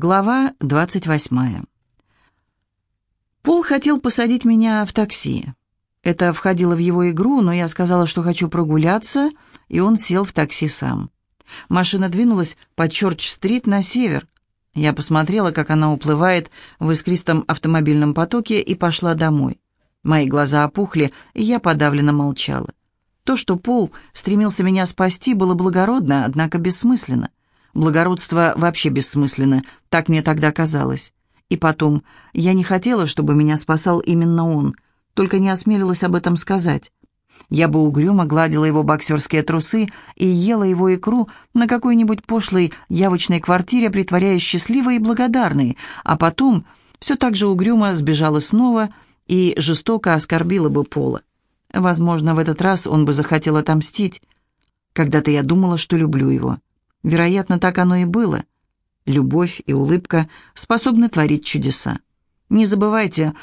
Глава 28. Пол хотел посадить меня в такси. Это входило в его игру, но я сказала, что хочу прогуляться, и он сел в такси сам. Машина двинулась по Чорч-стрит на север. Я посмотрела, как она уплывает в искристом автомобильном потоке, и пошла домой. Мои глаза опухли, и я подавленно молчала. То, что Пол стремился меня спасти, было благородно, однако бессмысленно. Благородство вообще бессмысленно, так мне тогда казалось. И потом, я не хотела, чтобы меня спасал именно он, только не осмелилась об этом сказать. Я бы угрюмо гладила его боксерские трусы и ела его икру на какой-нибудь пошлой явочной квартире, притворяясь счастливой и благодарной, а потом все так же угрюмо сбежала снова и жестоко оскорбила бы Пола. Возможно, в этот раз он бы захотел отомстить. Когда-то я думала, что люблю его. Вероятно, так оно и было. Любовь и улыбка способны творить чудеса. Не забывайте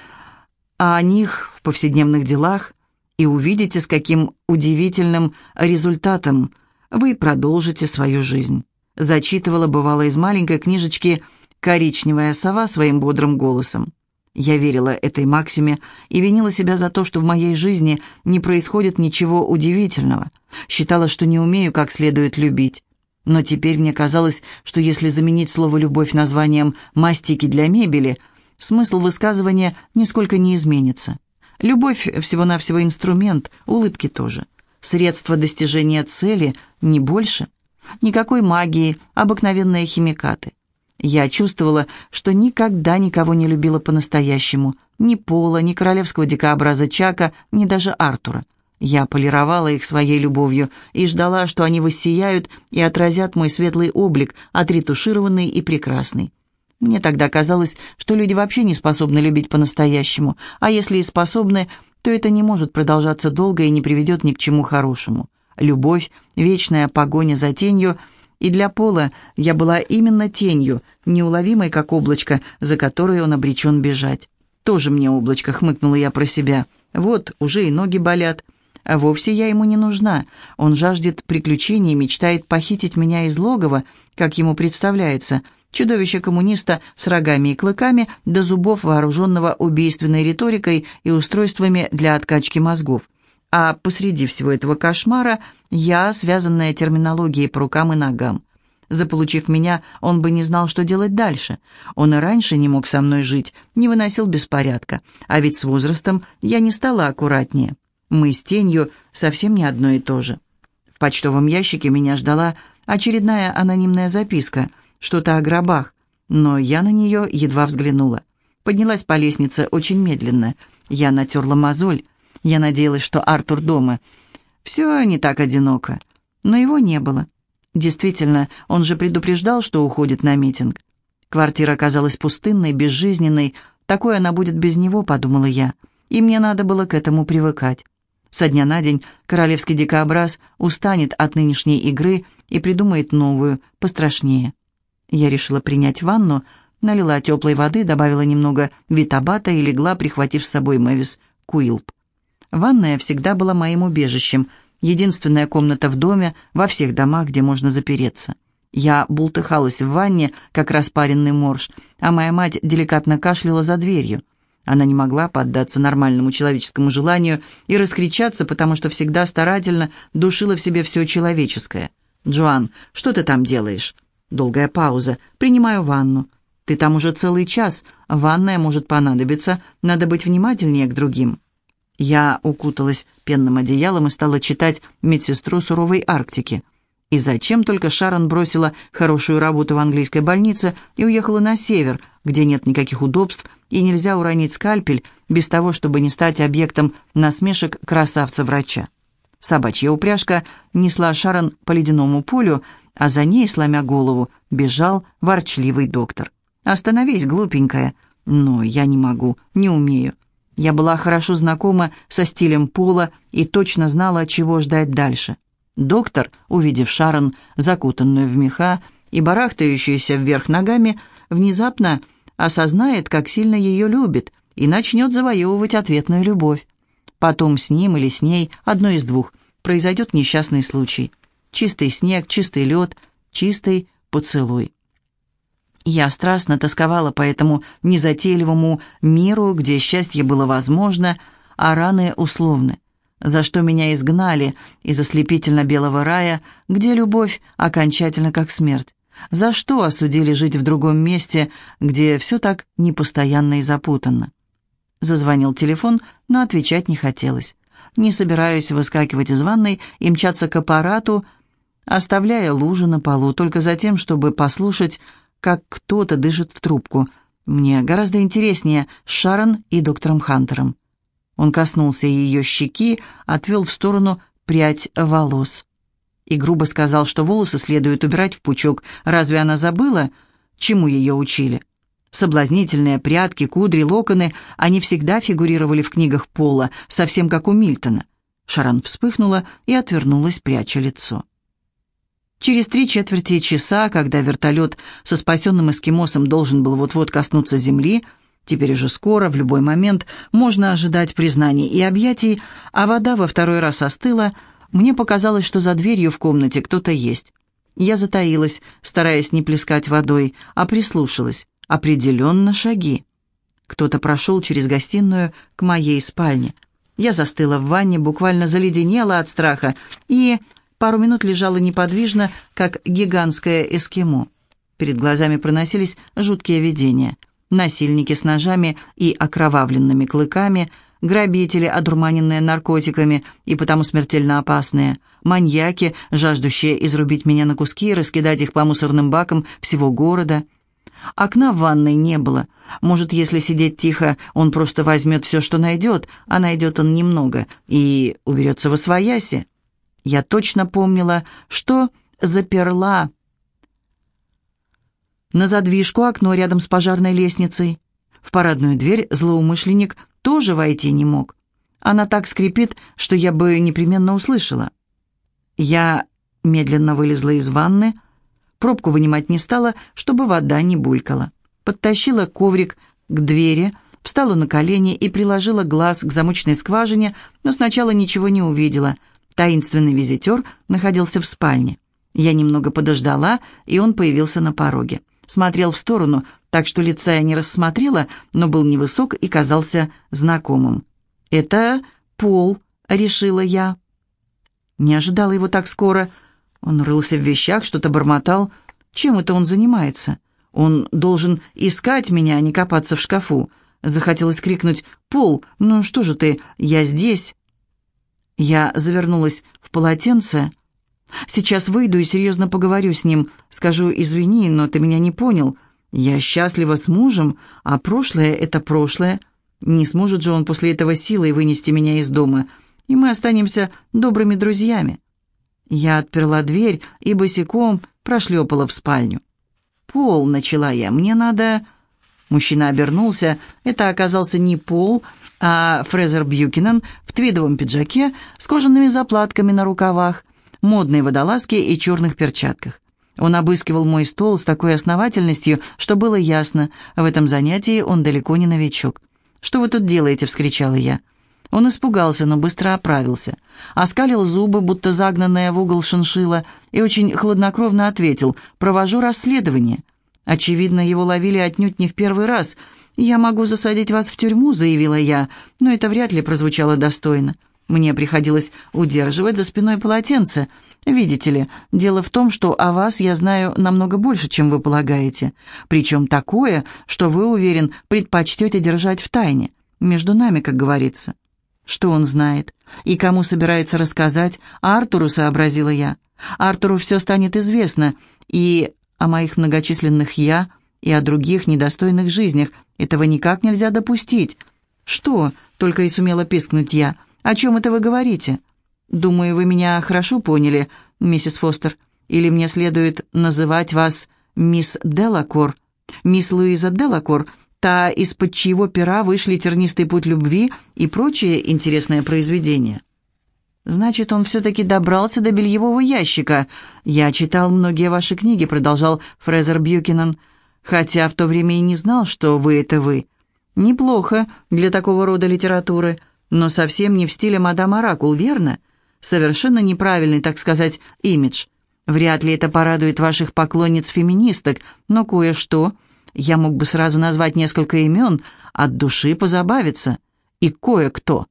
о них в повседневных делах и увидите, с каким удивительным результатом вы продолжите свою жизнь. Зачитывала, бывало, из маленькой книжечки «Коричневая сова» своим бодрым голосом. Я верила этой максиме и винила себя за то, что в моей жизни не происходит ничего удивительного. Считала, что не умею как следует любить. Но теперь мне казалось, что если заменить слово «любовь» названием «мастики для мебели», смысл высказывания нисколько не изменится. Любовь всего-навсего инструмент, улыбки тоже. Средство достижения цели, не больше. Никакой магии, обыкновенные химикаты. Я чувствовала, что никогда никого не любила по-настоящему. Ни Пола, ни королевского дикообраза Чака, ни даже Артура. Я полировала их своей любовью и ждала, что они воссияют и отразят мой светлый облик, отретушированный и прекрасный. Мне тогда казалось, что люди вообще не способны любить по-настоящему, а если и способны, то это не может продолжаться долго и не приведет ни к чему хорошему. Любовь, вечная погоня за тенью, и для Пола я была именно тенью, неуловимой, как облачко, за которой он обречен бежать. «Тоже мне облачко», — хмыкнула я про себя. «Вот, уже и ноги болят». А вовсе я ему не нужна. Он жаждет приключений и мечтает похитить меня из логова, как ему представляется, чудовище-коммуниста с рогами и клыками до зубов, вооруженного убийственной риторикой и устройствами для откачки мозгов. А посреди всего этого кошмара я, связанная терминологией по рукам и ногам. Заполучив меня, он бы не знал, что делать дальше. Он и раньше не мог со мной жить, не выносил беспорядка. А ведь с возрастом я не стала аккуратнее. Мы с тенью совсем не одно и то же. В почтовом ящике меня ждала очередная анонимная записка, что-то о гробах, но я на нее едва взглянула. Поднялась по лестнице очень медленно. Я натерла мозоль. Я надеялась, что Артур дома. Все не так одиноко. Но его не было. Действительно, он же предупреждал, что уходит на митинг. Квартира оказалась пустынной, безжизненной. Такой она будет без него, подумала я. И мне надо было к этому привыкать. Со дня на день королевский дикообраз устанет от нынешней игры и придумает новую, пострашнее. Я решила принять ванну, налила теплой воды, добавила немного витабата и легла, прихватив с собой Мэвис Куилп. Ванная всегда была моим убежищем, единственная комната в доме, во всех домах, где можно запереться. Я бултыхалась в ванне, как распаренный морж, а моя мать деликатно кашляла за дверью. Она не могла поддаться нормальному человеческому желанию и раскричаться, потому что всегда старательно душила в себе все человеческое. «Джоан, что ты там делаешь?» Долгая пауза. «Принимаю ванну». «Ты там уже целый час. Ванная может понадобиться. Надо быть внимательнее к другим». Я укуталась пенным одеялом и стала читать «Медсестру суровой Арктики». И зачем только Шарон бросила хорошую работу в английской больнице и уехала на север, где нет никаких удобств и нельзя уронить скальпель без того, чтобы не стать объектом насмешек красавца-врача. Собачья упряжка несла Шарон по ледяному полю, а за ней, сломя голову, бежал ворчливый доктор. «Остановись, глупенькая!» «Но я не могу, не умею». Я была хорошо знакома со стилем пола и точно знала, чего ждать дальше. Доктор, увидев Шарон, закутанную в меха и барахтающуюся вверх ногами, внезапно осознает, как сильно ее любит, и начнет завоевывать ответную любовь. Потом с ним или с ней, одно из двух, произойдет несчастный случай. Чистый снег, чистый лед, чистый поцелуй. Я страстно тосковала по этому незатейливому миру, где счастье было возможно, а раны условны. За что меня изгнали из ослепительно-белого рая, где любовь окончательно как смерть. За что осудили жить в другом месте, где все так непостоянно и запутанно. Зазвонил телефон, но отвечать не хотелось. Не собираюсь выскакивать из ванной и мчаться к аппарату, оставляя лужи на полу, только за тем, чтобы послушать, как кто-то дышит в трубку. Мне гораздо интереснее с Шарон и доктором Хантером. Он коснулся ее щеки, отвел в сторону прядь волос. И грубо сказал, что волосы следует убирать в пучок. Разве она забыла, чему ее учили? Соблазнительные прядки, кудри, локоны, они всегда фигурировали в книгах Пола, совсем как у Мильтона. Шаран вспыхнула и отвернулась, пряча лицо. Через три четверти часа, когда вертолет со спасенным эскимосом должен был вот-вот коснуться земли, теперь уже скоро, в любой момент, можно ожидать признаний и объятий, а вода во второй раз остыла, мне показалось, что за дверью в комнате кто-то есть. Я затаилась, стараясь не плескать водой, а прислушалась. Определенно шаги. Кто-то прошел через гостиную к моей спальне. Я застыла в ванне, буквально заледенела от страха и пару минут лежала неподвижно, как гигантское эскимо. Перед глазами проносились жуткие видения. Насильники с ножами и окровавленными клыками, грабители, одурманенные наркотиками и потому смертельно опасные, маньяки, жаждущие изрубить меня на куски и раскидать их по мусорным бакам всего города — Окна в ванной не было. Может, если сидеть тихо, он просто возьмет все, что найдет, а найдет он немного, и уберется во свояси. Я точно помнила, что заперла на задвижку окно рядом с пожарной лестницей. В парадную дверь злоумышленник тоже войти не мог. Она так скрипит, что я бы непременно услышала. Я медленно вылезла из ванны, Пробку вынимать не стала, чтобы вода не булькала. Подтащила коврик к двери, встала на колени и приложила глаз к замочной скважине, но сначала ничего не увидела. Таинственный визитер находился в спальне. Я немного подождала, и он появился на пороге. Смотрел в сторону, так что лица я не рассмотрела, но был невысок и казался знакомым. «Это Пол», — решила я. Не ожидала его так скоро — он рылся в вещах, что-то бормотал. Чем это он занимается? Он должен искать меня, а не копаться в шкафу. Захотелось крикнуть «Пол, ну что же ты, я здесь!» Я завернулась в полотенце. «Сейчас выйду и серьезно поговорю с ним. Скажу «извини, но ты меня не понял. Я счастлива с мужем, а прошлое — это прошлое. Не сможет же он после этого силой вынести меня из дома, и мы останемся добрыми друзьями». Я отперла дверь и босиком прошлепала в спальню. «Пол», — начала я, — «мне надо...» Мужчина обернулся. Это оказался не Пол, а Фрезер Бьюкинен в твидовом пиджаке с кожаными заплатками на рукавах, модной водолазке и черных перчатках. Он обыскивал мой стол с такой основательностью, что было ясно, в этом занятии он далеко не новичок. «Что вы тут делаете?» — вскричала я. Он испугался, но быстро оправился. Оскалил зубы, будто загнанная в угол шиншила, и очень хладнокровно ответил «Провожу расследование». Очевидно, его ловили отнюдь не в первый раз. «Я могу засадить вас в тюрьму», — заявила я, но это вряд ли прозвучало достойно. Мне приходилось удерживать за спиной полотенце. Видите ли, дело в том, что о вас я знаю намного больше, чем вы полагаете. Причем такое, что вы, уверен, предпочтете держать в тайне. Между нами, как говорится. Что он знает? И кому собирается рассказать? Артуру, сообразила я. Артуру все станет известно. И о моих многочисленных «я», и о других недостойных жизнях. Этого никак нельзя допустить. «Что?» — только и сумела пискнуть я. «О чем это вы говорите?» «Думаю, вы меня хорошо поняли, миссис Фостер. Или мне следует называть вас мисс Делакор, мисс Луиза Делакор, та, из-под чьего пера вышли «Тернистый путь любви» и прочие интересные произведения. «Значит, он все-таки добрался до бельевого ящика. Я читал многие ваши книги», — продолжал Фрезер Бьюкинен, «хотя в то время и не знал, что вы — это вы. Неплохо для такого рода литературы, но совсем не в стиле мадам Оракул, верно? Совершенно неправильный, так сказать, имидж. Вряд ли это порадует ваших поклонниц-феминисток, но кое-что — Я мог бы сразу назвать несколько имен, от души позабавиться. И кое-кто.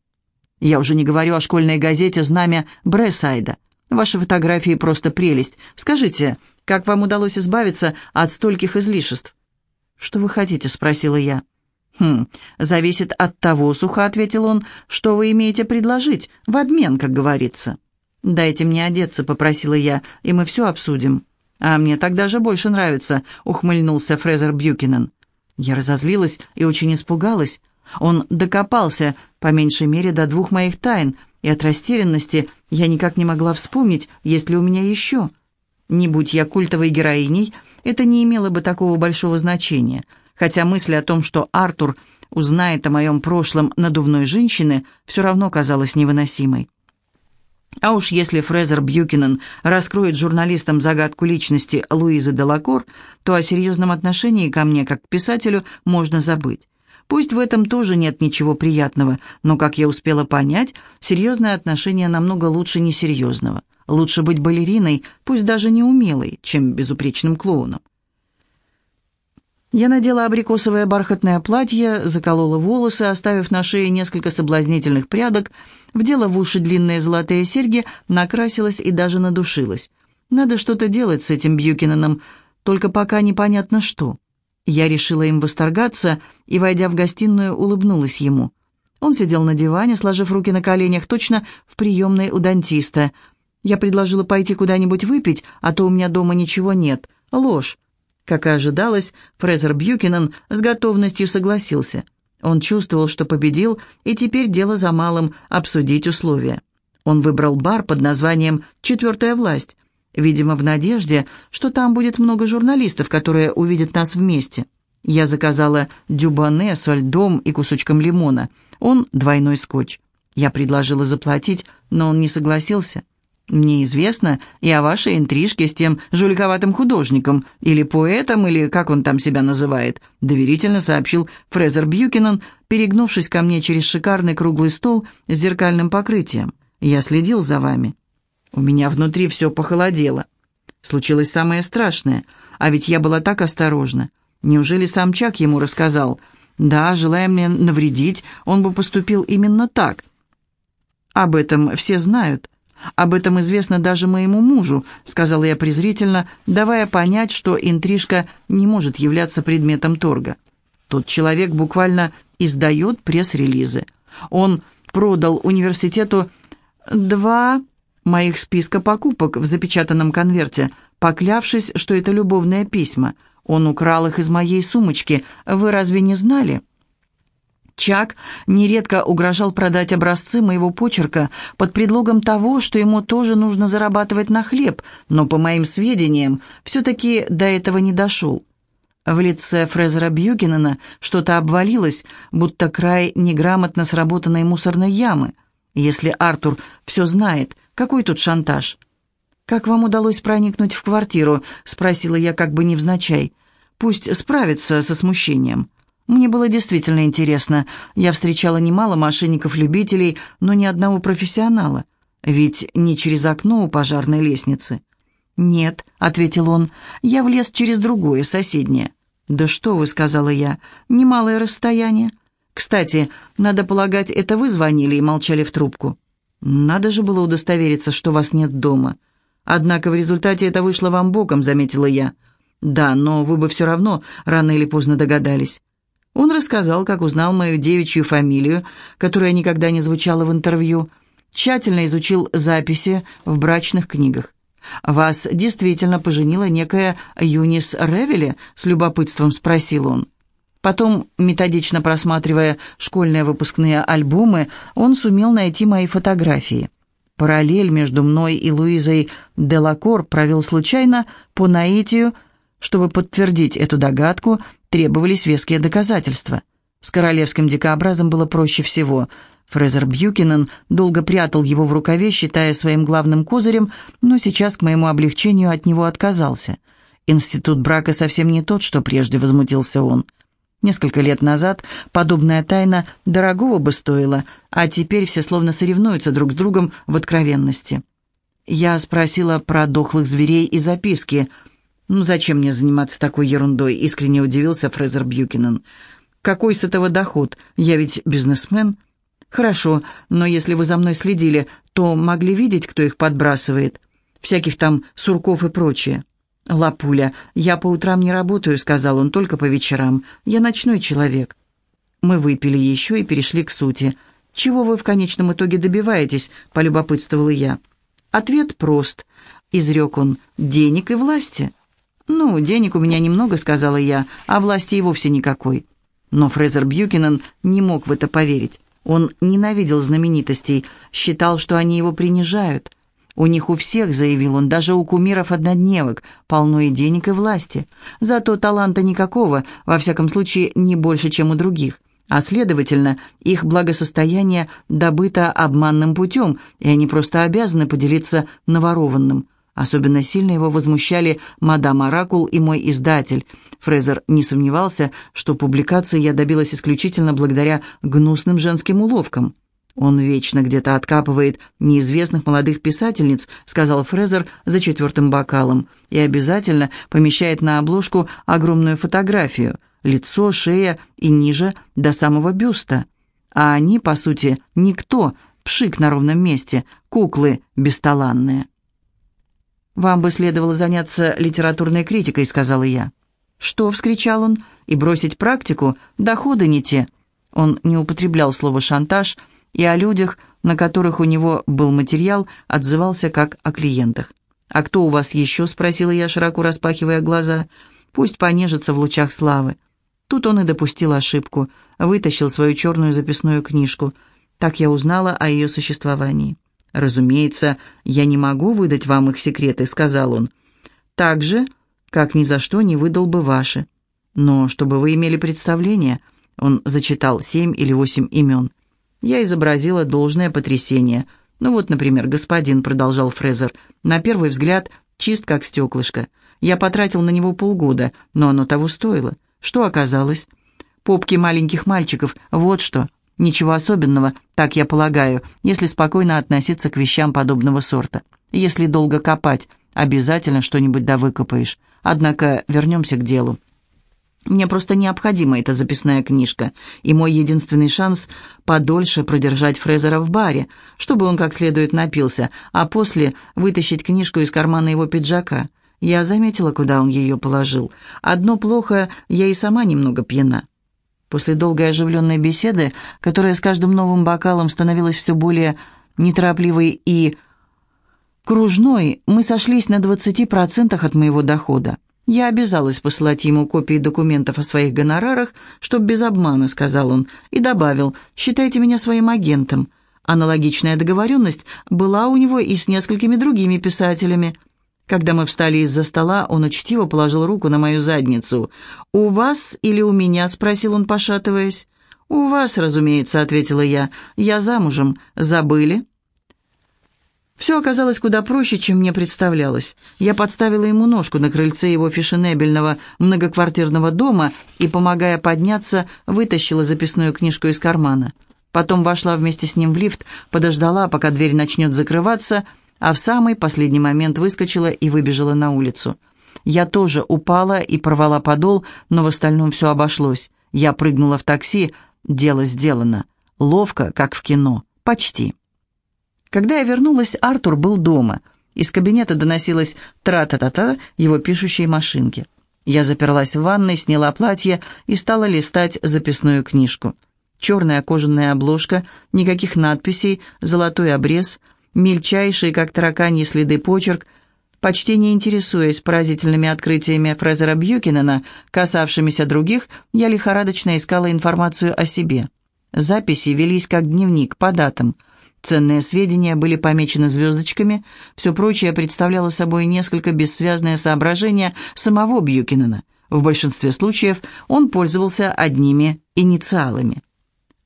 Я уже не говорю о школьной газете «Знамя Брессайда». Ваши фотографии просто прелесть. Скажите, как вам удалось избавиться от стольких излишеств?» «Что вы хотите?» — спросила я. «Хм, зависит от того, — сухо ответил он, — что вы имеете предложить, в обмен, как говорится». «Дайте мне одеться», — попросила я, — «и мы все обсудим». «А мне так даже больше нравится», — ухмыльнулся Фрезер Бьюкинен. Я разозлилась и очень испугалась. Он докопался, по меньшей мере, до двух моих тайн, и от растерянности я никак не могла вспомнить, есть ли у меня еще. Не будь я культовой героиней, это не имело бы такого большого значения, хотя мысль о том, что Артур узнает о моем прошлом надувной женщины, все равно казалась невыносимой. А уж если Фрезер Бьюкинен раскроет журналистам загадку личности Луизы Делакор, то о серьезном отношении ко мне, как к писателю, можно забыть. Пусть в этом тоже нет ничего приятного, но, как я успела понять, серьезное отношение намного лучше несерьезного. Лучше быть балериной, пусть даже неумелой, чем безупречным клоуном. Я надела абрикосовое бархатное платье, заколола волосы, оставив на шее несколько соблазнительных прядок, вдела в уши длинные золотые серьги, накрасилась и даже надушилась. Надо что-то делать с этим Бьюкинаном, только пока непонятно что. Я решила им восторгаться и, войдя в гостиную, улыбнулась ему. Он сидел на диване, сложив руки на коленях, точно в приемной у дантиста. Я предложила пойти куда-нибудь выпить, а то у меня дома ничего нет. Ложь. Как и ожидалось, Фрезер Бьюкинен с готовностью согласился. Он чувствовал, что победил, и теперь дело за малым – обсудить условия. Он выбрал бар под названием «Четвертая власть», видимо, в надежде, что там будет много журналистов, которые увидят нас вместе. Я заказала дюбане со льдом и кусочком лимона. Он – двойной скотч. Я предложила заплатить, но он не согласился. Мне известно и о вашей интрижке с тем жуликоватым художником, или поэтом, или как он там себя называет», — доверительно сообщил Фрезер Бьюкинен, перегнувшись ко мне через шикарный круглый стол с зеркальным покрытием. «Я следил за вами». У меня внутри все похолодело. Случилось самое страшное, а ведь я была так осторожна. Неужели сам Чак ему рассказал? Да, желая мне навредить, он бы поступил именно так. Об этом все знают. «Об этом известно даже моему мужу», — сказала я презрительно, давая понять, что интрижка не может являться предметом торга. Тот человек буквально издает пресс-релизы. Он продал университету два моих списка покупок в запечатанном конверте, поклявшись, что это любовные письма. Он украл их из моей сумочки. Вы разве не знали?» Чак нередко угрожал продать образцы моего почерка под предлогом того, что ему тоже нужно зарабатывать на хлеб, но, по моим сведениям, все-таки до этого не дошел. В лице Фрезера Бьюкинена что-то обвалилось, будто край неграмотно сработанной мусорной ямы. Если Артур все знает, какой тут шантаж? «Как вам удалось проникнуть в квартиру?» — спросила я как бы невзначай. «Пусть справится со смущением». Мне было действительно интересно. Я встречала немало мошенников-любителей, но ни одного профессионала. Ведь не через окно у пожарной лестницы. «Нет», — ответил он, — «я влез через другое, соседнее». «Да что вы», — сказала я, — «немалое расстояние». «Кстати, надо полагать, это вы звонили и молчали в трубку». «Надо же было удостовериться, что вас нет дома». «Однако в результате это вышло вам боком», — заметила я. «Да, но вы бы все равно рано или поздно догадались». Он рассказал, как узнал мою девичью фамилию, которая никогда не звучала в интервью, тщательно изучил записи в брачных книгах. «Вас действительно поженила некая Юнис Ревели?» — с любопытством спросил он. Потом, методично просматривая школьные выпускные альбомы, он сумел найти мои фотографии. Параллель между мной и Луизой Делакор провел случайно по наитию, чтобы подтвердить эту догадку, требовались веские доказательства. С королевским дикообразом было проще всего. Фрезер Бьюкинен долго прятал его в рукаве, считая своим главным козырем, но сейчас, к моему облегчению, от него отказался. «Институт брака совсем не тот, что прежде», — возмутился он. Несколько лет назад подобная тайна дорогого бы стоила, а теперь все словно соревнуются друг с другом в откровенности. Я спросила про дохлых зверей и записки — «Ну зачем мне заниматься такой ерундой?» — искренне удивился Фрезер Бьюкинен. «Какой с этого доход? Я ведь бизнесмен». «Хорошо, но если вы за мной следили, то могли видеть, кто их подбрасывает? Всяких там сурков и прочее». «Лапуля, я по утрам не работаю», — сказал он, — «только по вечерам. Я ночной человек». Мы выпили еще и перешли к сути. «Чего вы в конечном итоге добиваетесь?» — полюбопытствовала я. Ответ прост. Изрек он. «Денег и власти». «Ну, денег у меня немного», — сказала я, — «а власти и вовсе никакой». Но Фрезер Бьюкинен не мог в это поверить. Он ненавидел знаменитостей, считал, что они его принижают. У них у всех, заявил он, даже у кумиров-однодневок, полно и денег, и власти. Зато таланта никакого, во всяком случае, не больше, чем у других. А следовательно, их благосостояние добыто обманным путем, и они просто обязаны поделиться наворованным. Особенно сильно его возмущали мадам Оракул и мой издатель. Фрезер не сомневался, что публикации я добилась исключительно благодаря гнусным женским уловкам. «Он вечно где-то откапывает неизвестных молодых писательниц», сказал Фрезер за четвертым бокалом, «и обязательно помещает на обложку огромную фотографию, лицо, шея и ниже до самого бюста. А они, по сути, никто, пшик на ровном месте, куклы бесталанные». «Вам бы следовало заняться литературной критикой», — сказала я. «Что?» — вскричал он. «И бросить практику? Доходы не те». Он не употреблял слово «шантаж», и о людях, на которых у него был материал, отзывался как о клиентах. «А кто у вас еще?» — спросила я, широко распахивая глаза. «Пусть понежится в лучах славы». Тут он и допустил ошибку, вытащил свою черную записную книжку. Так я узнала о ее существовании. «Разумеется, я не могу выдать вам их секреты», — сказал он. «Так же, как ни за что не выдал бы ваши. Но чтобы вы имели представление...» Он зачитал семь или восемь имен. Я изобразила должное потрясение. «Ну вот, например, господин», — продолжал Фрезер, — «на первый взгляд чист как стеклышко. Я потратил на него полгода, но оно того стоило. Что оказалось? Попки маленьких мальчиков, вот что. Ничего особенного, так я полагаю, если спокойно относиться к вещам подобного сорта. Если долго копать, обязательно что-нибудь да выкопаешь. Однако вернемся к делу. Мне просто необходима эта записная книжка, и мой единственный шанс — подольше продержать Фрезера в баре, чтобы он как следует напился, а после вытащить книжку из кармана его пиджака. Я заметила, куда он ее положил. Одно плохо, я и сама немного пьяна. После долгой оживленной беседы, которая с каждым новым бокалом становилась все более неторопливой и кружной, мы сошлись на 20% от моего дохода. Я обязалась посылать ему копии документов о своих гонорарах, чтоб без обмана, сказал он, и добавил, считайте меня своим агентом. Аналогичная договоренность была у него и с несколькими другими писателями – когда мы встали из-за стола, он учтиво положил руку на мою задницу. «У вас или у меня?» — спросил он, пошатываясь. «У вас, разумеется», — ответила я. «Я замужем. Забыли?» Все оказалось куда проще, чем мне представлялось. Я подставила ему ножку на крыльце его фешенебельного многоквартирного дома и, помогая подняться, вытащила записную книжку из кармана. Потом вошла вместе с ним в лифт, подождала, пока дверь начнет закрываться — а в самый последний момент выскочила и выбежала на улицу. Я тоже упала и порвала подол, но в остальном все обошлось. Я прыгнула в такси, дело сделано. Ловко, как в кино. Почти. Когда я вернулась, Артур был дома. Из кабинета доносилась тра-та-та-та его пишущей машинки. Я заперлась в ванной, сняла платье и стала листать записную книжку. Черная кожаная обложка, никаких надписей, золотой обрез — мельчайший, как тараканьи следы почерк, почти не интересуясь поразительными открытиями Фрезера Бьюкинена, касавшимися других, я лихорадочно искала информацию о себе. Записи велись как дневник, по датам. Ценные сведения были помечены звездочками, все прочее представляло собой несколько бессвязное соображение самого Бьюкинена. В большинстве случаев он пользовался одними инициалами.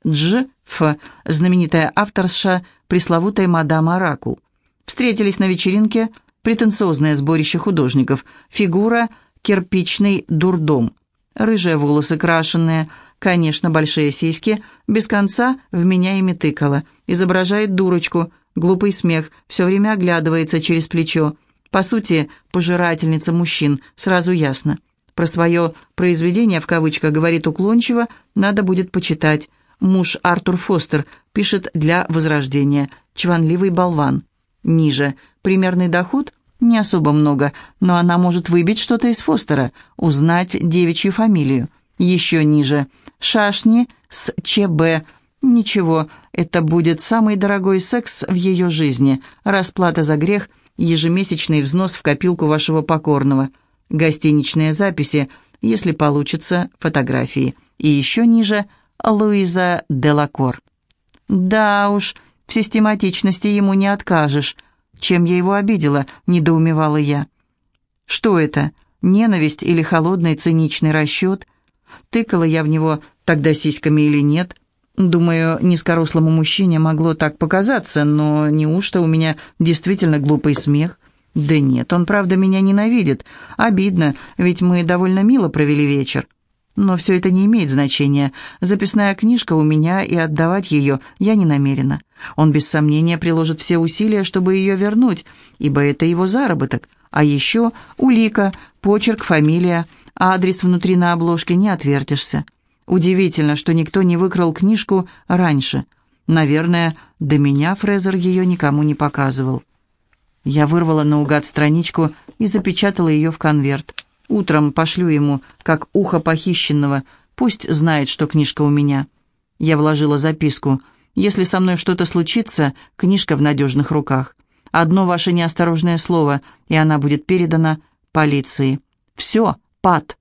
Дж. Ф., знаменитая авторша пресловутой мадам Оракул. Встретились на вечеринке претенциозное сборище художников, фигура кирпичный дурдом, рыжие волосы крашеные, конечно, большие сиськи, без конца в меня ими тыкала, изображает дурочку, глупый смех, все время оглядывается через плечо, По сути, пожирательница мужчин, сразу ясно. Про свое «произведение» в кавычках говорит уклончиво, надо будет почитать. Муж Артур Фостер пишет для «Возрождения». Чванливый болван. Ниже. Примерный доход? Не особо много, но она может выбить что-то из Фостера, узнать девичью фамилию. Еще ниже. Шашни с ЧБ. Ничего, это будет самый дорогой секс в ее жизни. Расплата за грех, ежемесячный взнос в копилку вашего покорного. Гостиничные записи, если получится, фотографии. И еще ниже Луиза Делакор. Да уж, в систематичности ему не откажешь. Чем я его обидела, недоумевала я. Что это, ненависть или холодный циничный расчет? Тыкала я в него тогда сиськами или нет? Думаю, низкорослому мужчине могло так показаться, но неужто у меня действительно глупый смех? Да нет, он правда меня ненавидит. Обидно, ведь мы довольно мило провели вечер. Но все это не имеет значения. Записная книжка у меня, и отдавать ее я не намерена. Он без сомнения приложит все усилия, чтобы ее вернуть, ибо это его заработок. А еще улика, почерк, фамилия, адрес внутри на обложке не отвертишься. Удивительно, что никто не выкрал книжку раньше. Наверное, до меня Фрезер ее никому не показывал. Я вырвала наугад страничку и запечатала ее в конверт. Утром пошлю ему, как ухо похищенного. Пусть знает, что книжка у меня. Я вложила записку. Если со мной что-то случится, книжка в надежных руках. Одно ваше неосторожное слово, и она будет передана полиции. Все, пад.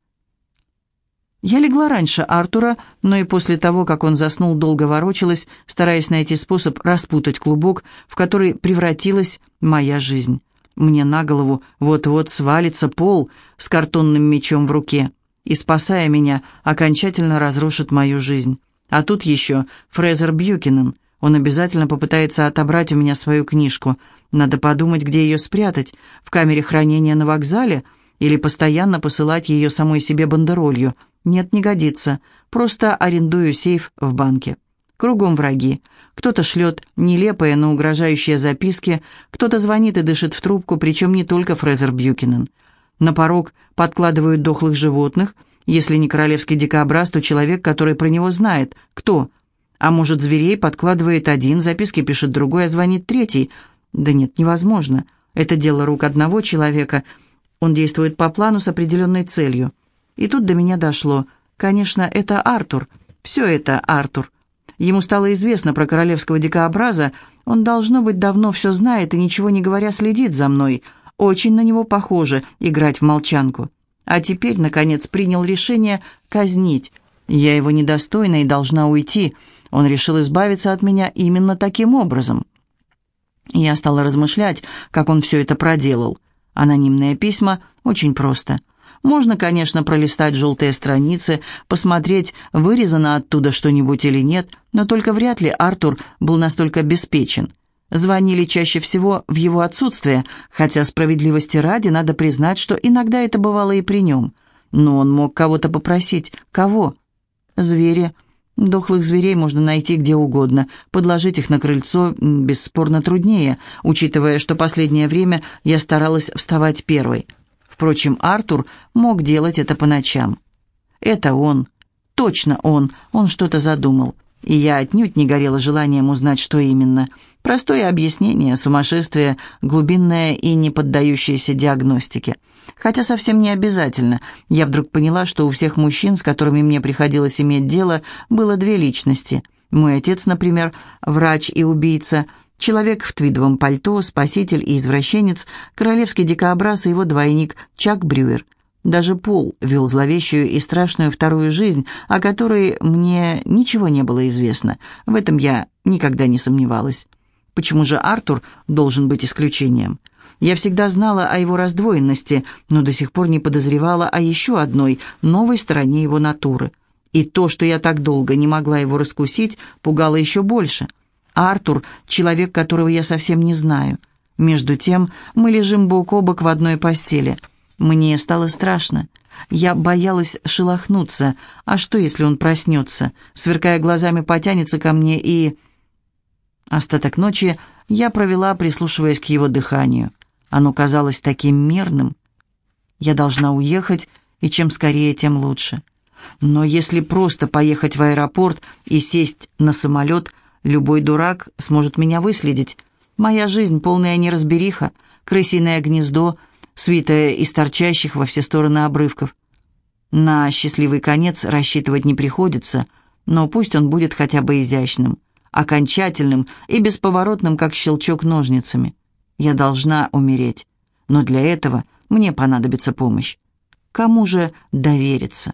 Я легла раньше Артура, но и после того, как он заснул, долго ворочалась, стараясь найти способ распутать клубок, в который превратилась моя жизнь. Мне на голову вот-вот свалится пол с картонным мечом в руке и, спасая меня, окончательно разрушит мою жизнь. А тут еще Фрезер Бьюкинен. Он обязательно попытается отобрать у меня свою книжку. Надо подумать, где ее спрятать. В камере хранения на вокзале – или постоянно посылать ее самой себе бандеролью. Нет, не годится. Просто арендую сейф в банке. Кругом враги. Кто-то шлет нелепые, но угрожающие записки, кто-то звонит и дышит в трубку, причем не только Фрезер Бьюкинен. На порог подкладывают дохлых животных, если не королевский дикобраз, то человек, который про него знает. Кто? А может, зверей подкладывает один, записки пишет другой, а звонит третий? Да нет, невозможно. Это дело рук одного человека – он действует по плану с определенной целью. И тут до меня дошло. Конечно, это Артур. Все это Артур. Ему стало известно про королевского дикообраза. Он, должно быть, давно все знает и, ничего не говоря, следит за мной. Очень на него похоже играть в молчанку. А теперь, наконец, принял решение казнить. Я его недостойна и должна уйти. Он решил избавиться от меня именно таким образом. Я стала размышлять, как он все это проделал. Анонимные письма очень просто. Можно, конечно, пролистать желтые страницы, посмотреть, вырезано оттуда что-нибудь или нет, но только вряд ли Артур был настолько обеспечен. Звонили чаще всего в его отсутствие, хотя справедливости ради надо признать, что иногда это бывало и при нем. Но он мог кого-то попросить. Кого? Звери. Дохлых зверей можно найти где угодно. Подложить их на крыльцо бесспорно труднее, учитывая, что последнее время я старалась вставать первой. Впрочем, Артур мог делать это по ночам. Это он. Точно он. Он что-то задумал. И я отнюдь не горела желанием узнать, что именно. Простое объяснение, сумасшествие, глубинное и не поддающееся диагностике – Хотя совсем не обязательно. Я вдруг поняла, что у всех мужчин, с которыми мне приходилось иметь дело, было две личности. Мой отец, например, врач и убийца, человек в твидовом пальто, спаситель и извращенец, королевский дикообраз и его двойник Чак Брюер. Даже Пол вел зловещую и страшную вторую жизнь, о которой мне ничего не было известно. В этом я никогда не сомневалась. Почему же Артур должен быть исключением? Я всегда знала о его раздвоенности, но до сих пор не подозревала о еще одной, новой стороне его натуры. И то, что я так долго не могла его раскусить, пугало еще больше. Артур — человек, которого я совсем не знаю. Между тем мы лежим бок о бок в одной постели. Мне стало страшно. Я боялась шелохнуться. А что, если он проснется, сверкая глазами, потянется ко мне и... Остаток ночи я провела, прислушиваясь к его дыханию. Оно казалось таким мирным. Я должна уехать, и чем скорее, тем лучше. Но если просто поехать в аэропорт и сесть на самолет, любой дурак сможет меня выследить. Моя жизнь полная неразбериха, крысиное гнездо, свитое из торчащих во все стороны обрывков. На счастливый конец рассчитывать не приходится, но пусть он будет хотя бы изящным, окончательным и бесповоротным, как щелчок ножницами. Я должна умереть, но для этого мне понадобится помощь. Кому же довериться?»